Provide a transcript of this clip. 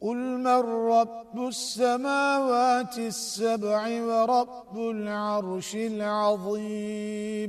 قل من رب السماوات السبع ورب العرش العظيم